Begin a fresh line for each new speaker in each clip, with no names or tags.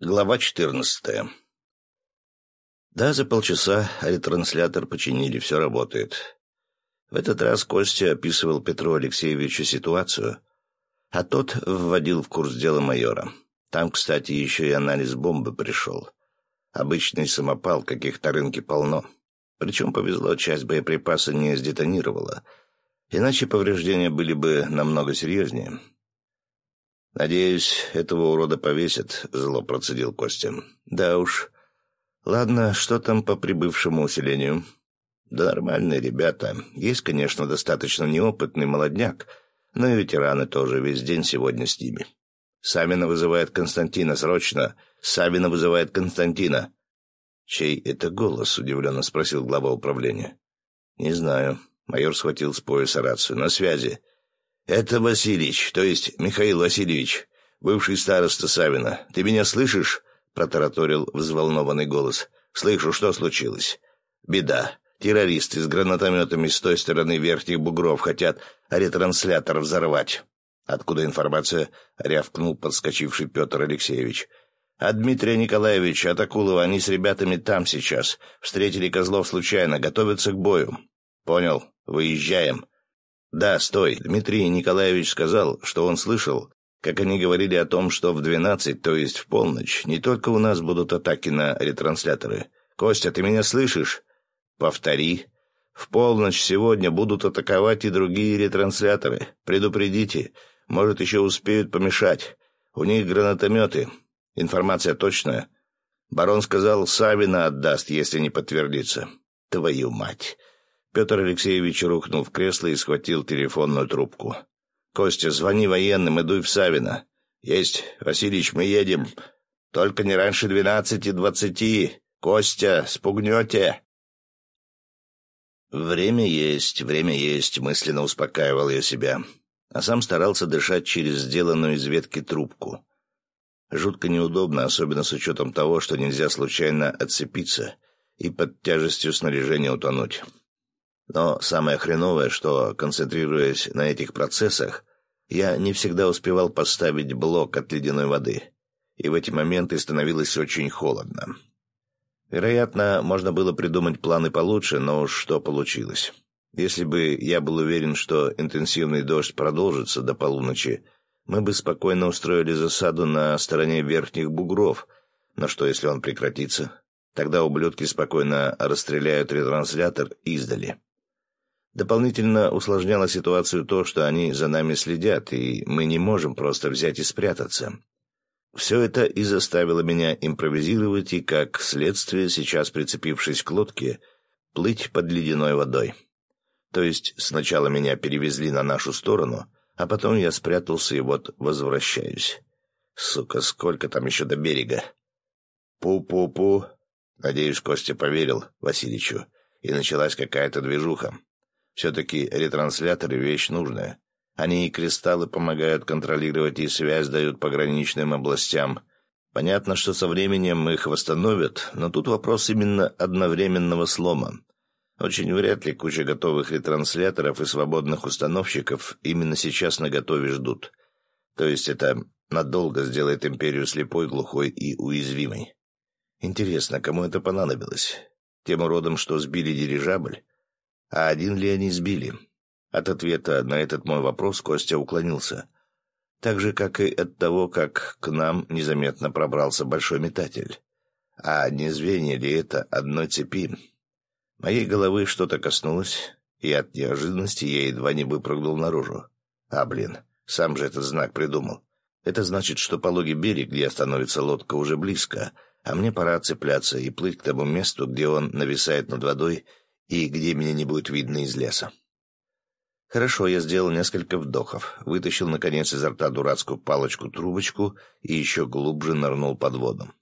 Глава 14. Да, за полчаса ретранслятор починили, все работает. В этот раз Костя описывал Петру Алексеевичу ситуацию, а тот вводил в курс дела майора. Там, кстати, еще и анализ бомбы пришел. Обычный самопал, каких на рынке полно. Причем повезло, часть боеприпаса не сдетонировала. Иначе повреждения были бы намного серьезнее. «Надеюсь, этого урода повесят», — зло процедил Костя. «Да уж. Ладно, что там по прибывшему усилению?» «Да нормальные ребята. Есть, конечно, достаточно неопытный молодняк, но и ветераны тоже весь день сегодня с ними». «Савина вызывает Константина, срочно! Савина вызывает Константина!» «Чей это голос?» — удивленно спросил глава управления. «Не знаю». Майор схватил с пояса рацию. «На связи. «Это Васильевич, то есть Михаил Васильевич, бывший староста Савина. Ты меня слышишь?» — протараторил взволнованный голос. «Слышу, что случилось?» «Беда. Террористы с гранатометами с той стороны верхних бугров хотят ретранслятор взорвать». «Откуда информация?» — рявкнул подскочивший Петр Алексеевич. «От Дмитрия Николаевича, от Акулова. Они с ребятами там сейчас. Встретили Козлов случайно. Готовятся к бою». «Понял. Выезжаем». «Да, стой. Дмитрий Николаевич сказал, что он слышал, как они говорили о том, что в двенадцать, то есть в полночь, не только у нас будут атаки на ретрансляторы. Костя, ты меня слышишь?» «Повтори. В полночь сегодня будут атаковать и другие ретрансляторы. Предупредите. Может, еще успеют помешать. У них гранатометы. Информация точная. Барон сказал, Савина отдаст, если не подтвердится. Твою мать!» Петр Алексеевич рухнул в кресло и схватил телефонную трубку. «Костя, звони военным, иду в Савино». «Есть, Васильич, мы едем. Только не раньше двенадцати двадцати. Костя, спугнете?» «Время есть, время есть», — мысленно успокаивал я себя, а сам старался дышать через сделанную из ветки трубку. Жутко неудобно, особенно с учетом того, что нельзя случайно отцепиться и под тяжестью снаряжения утонуть. Но самое хреновое, что, концентрируясь на этих процессах, я не всегда успевал поставить блок от ледяной воды, и в эти моменты становилось очень холодно. Вероятно, можно было придумать планы получше, но уж что получилось. Если бы я был уверен, что интенсивный дождь продолжится до полуночи, мы бы спокойно устроили засаду на стороне верхних бугров, но что, если он прекратится? Тогда ублюдки спокойно расстреляют ретранслятор издали. Дополнительно усложняло ситуацию то, что они за нами следят, и мы не можем просто взять и спрятаться. Все это и заставило меня импровизировать и, как следствие, сейчас прицепившись к лодке, плыть под ледяной водой. То есть сначала меня перевезли на нашу сторону, а потом я спрятался и вот возвращаюсь. Сука, сколько там еще до берега? Пу-пу-пу. Надеюсь, Костя поверил Васильичу, и началась какая-то движуха. Все-таки ретрансляторы — вещь нужная. Они и кристаллы помогают контролировать, и связь дают пограничным областям. Понятно, что со временем их восстановят, но тут вопрос именно одновременного слома. Очень вряд ли куча готовых ретрансляторов и свободных установщиков именно сейчас наготове ждут. То есть это надолго сделает империю слепой, глухой и уязвимой. Интересно, кому это понадобилось? Тем уродам, что сбили дирижабль? А один ли они сбили? От ответа на этот мой вопрос Костя уклонился. Так же, как и от того, как к нам незаметно пробрался большой метатель. А не звенья ли это одной цепи? Моей головы что-то коснулось, и от неожиданности я едва не выпрыгнул наружу. А, блин, сам же этот знак придумал. Это значит, что пологий берег, где остановится лодка, уже близко, а мне пора цепляться и плыть к тому месту, где он нависает над водой и где меня не будет видно из леса. Хорошо, я сделал несколько вдохов, вытащил, наконец, изо рта дурацкую палочку-трубочку и еще глубже нырнул под воду.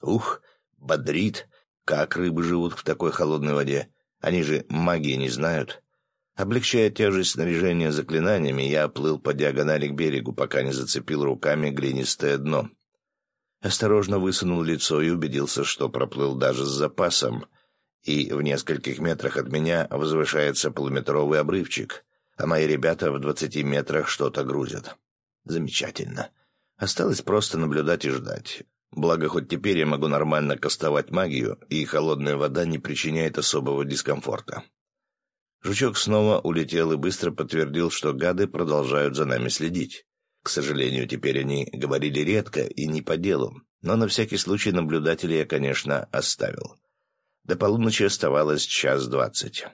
Ух, бодрит! Как рыбы живут в такой холодной воде? Они же магии не знают. Облегчая тяжесть снаряжения заклинаниями, я плыл по диагонали к берегу, пока не зацепил руками глинистое дно. Осторожно высунул лицо и убедился, что проплыл даже с запасом, и в нескольких метрах от меня возвышается полуметровый обрывчик, а мои ребята в двадцати метрах что-то грузят. Замечательно. Осталось просто наблюдать и ждать. Благо, хоть теперь я могу нормально кастовать магию, и холодная вода не причиняет особого дискомфорта. Жучок снова улетел и быстро подтвердил, что гады продолжают за нами следить. К сожалению, теперь они говорили редко и не по делу, но на всякий случай наблюдателя я, конечно, оставил. До полуночи оставалось час двадцать.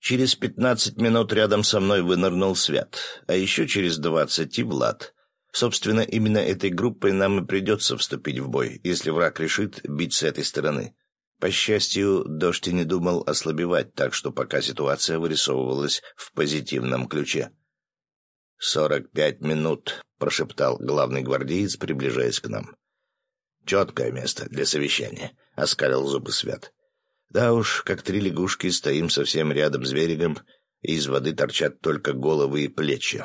Через пятнадцать минут рядом со мной вынырнул Свят, а еще через двадцать и Влад. Собственно, именно этой группой нам и придется вступить в бой, если враг решит бить с этой стороны. По счастью, дождь и не думал ослабевать, так что пока ситуация вырисовывалась в позитивном ключе. «Сорок пять минут», — прошептал главный гвардеец, приближаясь к нам. «Четкое место для совещания», — оскалил зубы Свят. «Да уж, как три лягушки, стоим совсем рядом с берегом, и из воды торчат только головы и плечи.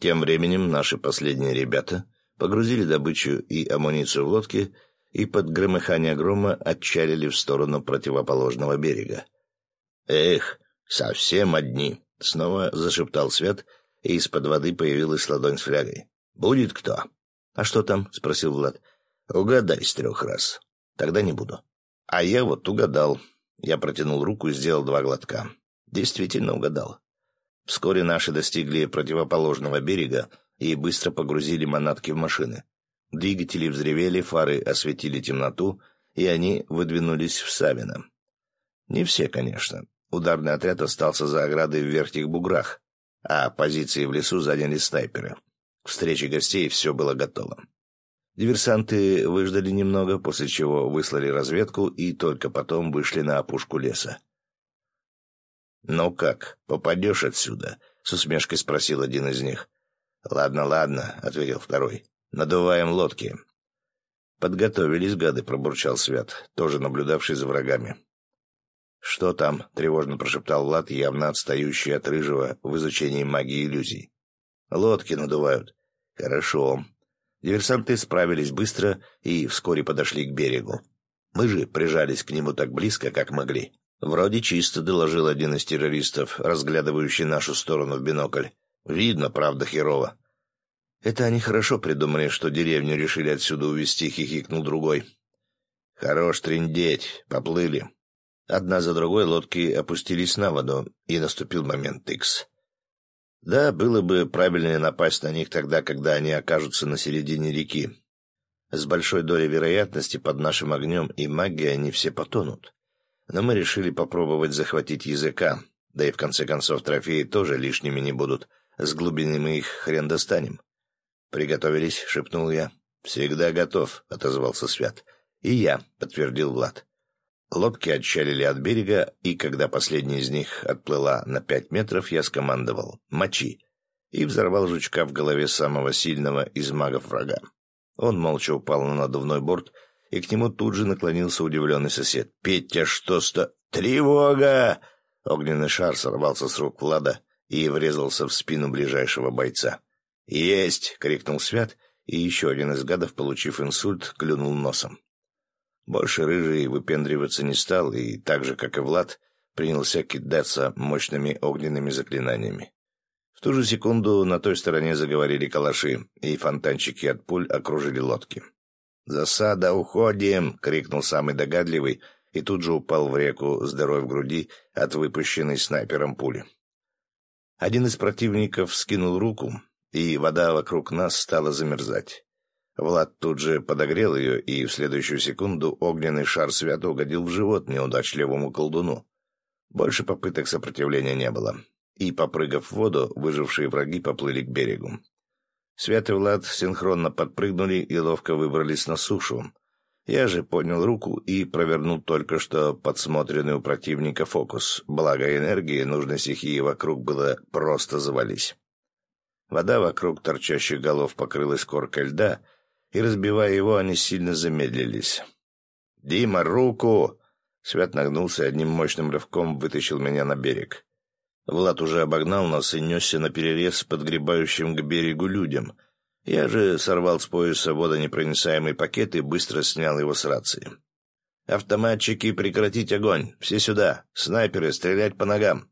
Тем временем наши последние ребята погрузили добычу и амуницию в лодки — и под громыхание грома отчалили в сторону противоположного берега. «Эх, совсем одни!» — снова зашептал Свет, и из-под воды появилась ладонь с флягой. «Будет кто?» «А что там?» — спросил Влад. «Угадай с трех раз. Тогда не буду». «А я вот угадал». Я протянул руку и сделал два глотка. Действительно угадал. Вскоре наши достигли противоположного берега и быстро погрузили манатки в машины. Двигатели взревели, фары осветили темноту, и они выдвинулись в Савино. Не все, конечно. Ударный отряд остался за оградой в верхних буграх, а позиции в лесу заняли снайперы. К встрече гостей все было готово. Диверсанты выждали немного, после чего выслали разведку и только потом вышли на опушку леса. «Ну как, попадешь отсюда?» — с усмешкой спросил один из них. «Ладно, ладно», — ответил второй. Надуваем лодки. Подготовились, гады, пробурчал Свят, тоже наблюдавший за врагами. Что там? тревожно прошептал Влад, явно отстающий от рыжего в изучении магии иллюзий. Лодки надувают. Хорошо. Диверсанты справились быстро и вскоре подошли к берегу. Мы же прижались к нему так близко, как могли. Вроде чисто доложил один из террористов, разглядывающий нашу сторону в бинокль. Видно, правда, херово. Это они хорошо придумали, что деревню решили отсюда увезти, хихикнул другой. Хорош трындеть, поплыли. Одна за другой лодки опустились на воду, и наступил момент Икс. Да, было бы правильнее напасть на них тогда, когда они окажутся на середине реки. С большой долей вероятности под нашим огнем и магией они все потонут. Но мы решили попробовать захватить языка, да и в конце концов трофеи тоже лишними не будут. С глубины мы их хрен достанем. «Приготовились», — шепнул я. «Всегда готов», — отозвался Свят. «И я», — подтвердил Влад. Лодки отчалили от берега, и когда последняя из них отплыла на пять метров, я скомандовал «Мочи!» и взорвал жучка в голове самого сильного из магов врага. Он молча упал на надувной борт, и к нему тут же наклонился удивленный сосед. «Петя, что сто...» «Тревога!» Огненный шар сорвался с рук Влада и врезался в спину ближайшего бойца. «Есть!» — крикнул Свят, и еще один из гадов, получив инсульт, клюнул носом. Больше рыжий выпендриваться не стал, и так же, как и Влад, принялся кидаться мощными огненными заклинаниями. В ту же секунду на той стороне заговорили калаши, и фонтанчики от пуль окружили лодки. «Засада, уходим!» — крикнул самый догадливый, и тут же упал в реку с дырой в груди от выпущенной снайпером пули. Один из противников скинул руку, и вода вокруг нас стала замерзать. Влад тут же подогрел ее, и в следующую секунду огненный шар свято угодил в живот неудачливому колдуну. Больше попыток сопротивления не было, и, попрыгав в воду, выжившие враги поплыли к берегу. Свят и Влад синхронно подпрыгнули и ловко выбрались на сушу. Я же поднял руку и провернул только что подсмотренный у противника фокус, благо энергии нужной стихии вокруг было просто завались. Вода вокруг торчащих голов покрылась коркой льда, и, разбивая его, они сильно замедлились. «Дима, руку!» Свят нагнулся и одним мощным рывком вытащил меня на берег. Влад уже обогнал нас и несся на перерез подгребающим к берегу людям. Я же сорвал с пояса водонепроницаемый пакет и быстро снял его с рации. «Автоматчики, прекратить огонь! Все сюда! Снайперы, стрелять по ногам!»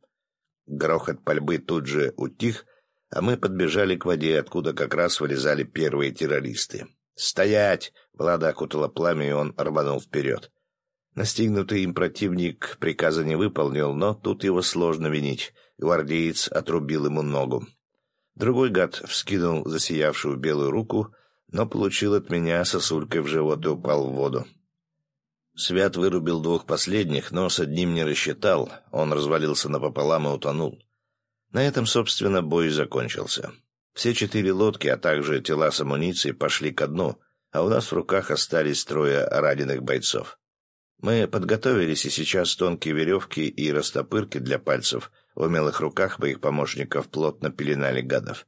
Грохот пальбы тут же утих, а мы подбежали к воде, откуда как раз вылезали первые террористы. «Стоять!» — Влада окутала пламя, и он рванул вперед. Настигнутый им противник приказа не выполнил, но тут его сложно винить. Гвардеец отрубил ему ногу. Другой гад вскинул засиявшую белую руку, но получил от меня сосулькой в живот и упал в воду. Свят вырубил двух последних, но с одним не рассчитал, он развалился напополам и утонул. На этом, собственно, бой закончился. Все четыре лодки, а также тела с амуницией пошли ко дну, а у нас в руках остались трое раненых бойцов. Мы подготовились, и сейчас тонкие веревки и растопырки для пальцев в умелых руках моих помощников плотно пеленали гадов.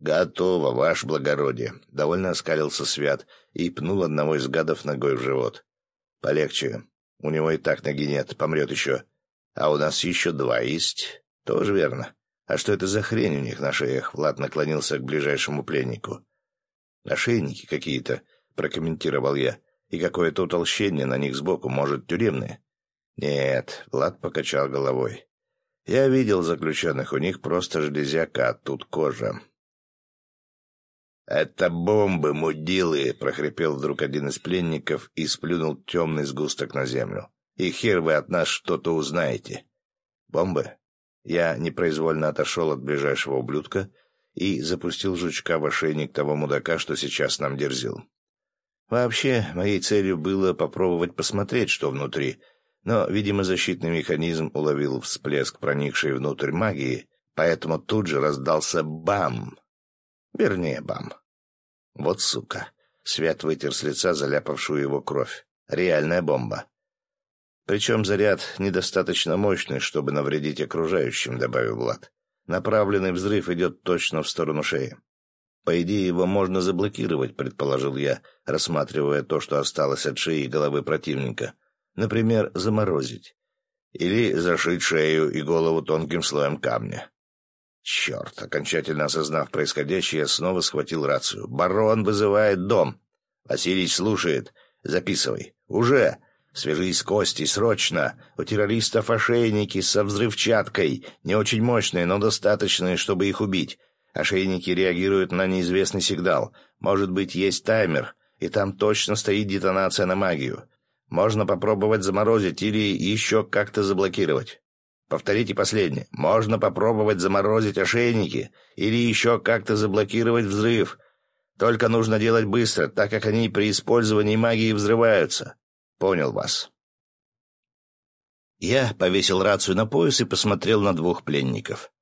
«Готово, ваше благородие!» — довольно оскалился Свят и пнул одного из гадов ногой в живот. «Полегче. У него и так ноги нет, помрет еще. А у нас еще два есть. Тоже верно. А что это за хрень у них на шеях?» Влад наклонился к ближайшему пленнику. «Ошейники какие-то», — прокомментировал я. «И какое-то утолщение на них сбоку, может, тюремное?» «Нет», — Влад покачал головой. «Я видел заключенных, у них просто железяка, а тут кожа». «Это бомбы, мудилы!» — прохрипел вдруг один из пленников и сплюнул темный сгусток на землю. «И хер вы от нас что-то узнаете!» «Бомбы?» Я непроизвольно отошел от ближайшего ублюдка и запустил жучка в ошейник того мудака, что сейчас нам дерзил. Вообще, моей целью было попробовать посмотреть, что внутри, но, видимо, защитный механизм уловил всплеск, проникший внутрь магии, поэтому тут же раздался бам! Вернее, бам. Вот сука. Свят вытер с лица заляпавшую его кровь. Реальная бомба. Причем заряд недостаточно мощный, чтобы навредить окружающим, добавил Влад. Направленный взрыв идет точно в сторону шеи. По идее, его можно заблокировать, предположил я, рассматривая то, что осталось от шеи и головы противника. Например, заморозить. Или зашить шею и голову тонким слоем камня. Черт, окончательно осознав происходящее, я снова схватил рацию. «Барон вызывает дом!» «Василий слушает. Записывай. Уже!» Свяжись с Костей, срочно! У террористов ошейники со взрывчаткой, не очень мощные, но достаточные, чтобы их убить. Ошейники реагируют на неизвестный сигнал. Может быть, есть таймер, и там точно стоит детонация на магию. Можно попробовать заморозить или еще как-то заблокировать. Повторите последнее. Можно попробовать заморозить ошейники или еще как-то заблокировать взрыв. Только нужно делать быстро, так как они при использовании магии взрываются. Понял вас. Я повесил рацию на пояс и посмотрел на двух пленников.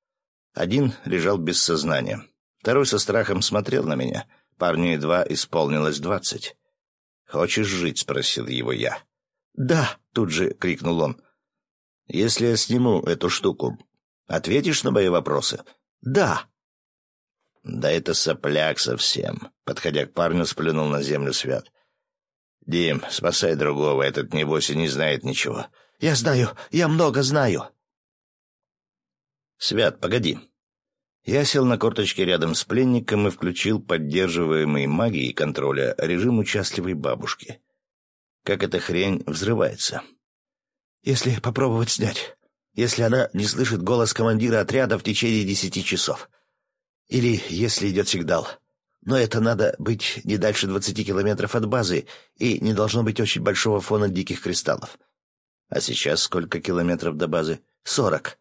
Один лежал без сознания. Второй со страхом смотрел на меня. Парню едва исполнилось двадцать. «Хочешь жить?» — спросил его я. «Да!» — тут же крикнул он. «Если я сниму эту штуку, ответишь на мои вопросы?» «Да!» «Да это сопляк совсем!» — подходя к парню, сплюнул на землю Свят. «Дим, спасай другого, этот, небось, и не знает ничего». «Я знаю, я много знаю». «Свят, погоди». Я сел на корточки рядом с пленником и включил поддерживаемый магией контроля режим участливой бабушки. Как эта хрень взрывается. «Если попробовать снять. Если она не слышит голос командира отряда в течение десяти часов. Или если идет сигнал. Но это надо быть не дальше двадцати километров от базы, и не должно быть очень большого фона диких кристаллов. А сейчас сколько километров до базы? Сорок.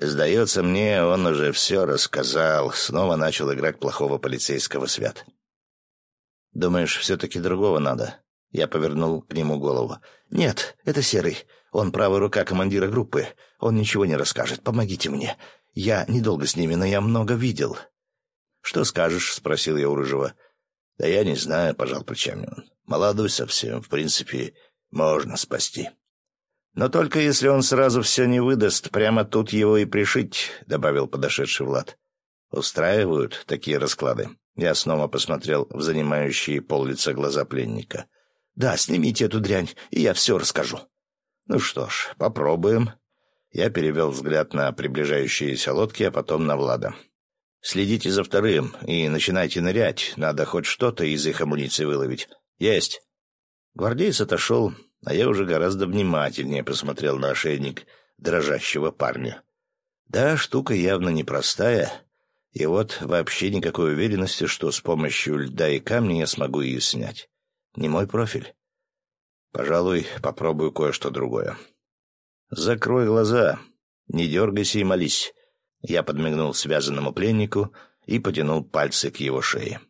Сдается мне, он уже все рассказал. Снова начал играть плохого полицейского свят. Думаешь, все-таки другого надо? Я повернул к нему голову. Нет, это Серый. Он правая рука командира группы. Он ничего не расскажет. Помогите мне. Я недолго с ними, но я много видел. «Что скажешь?» — спросил я у Рыжего. «Да я не знаю», — пожал плечами он. «Молодой совсем. В принципе, можно спасти». «Но только если он сразу все не выдаст, прямо тут его и пришить», — добавил подошедший Влад. «Устраивают такие расклады?» Я снова посмотрел в занимающие пол лица глаза пленника. «Да, снимите эту дрянь, и я все расскажу». «Ну что ж, попробуем». Я перевел взгляд на приближающиеся лодки, а потом на Влада. Следите за вторым и начинайте нырять. Надо хоть что-то из их амуниции выловить. Есть. Гвардеец отошел, а я уже гораздо внимательнее посмотрел на ошейник дрожащего парня. Да, штука явно непростая, и вот вообще никакой уверенности, что с помощью льда и камня я смогу ее снять. Не мой профиль. Пожалуй, попробую кое-что другое. Закрой глаза, не дергайся и молись. Я подмигнул связанному пленнику и потянул пальцы к его шее.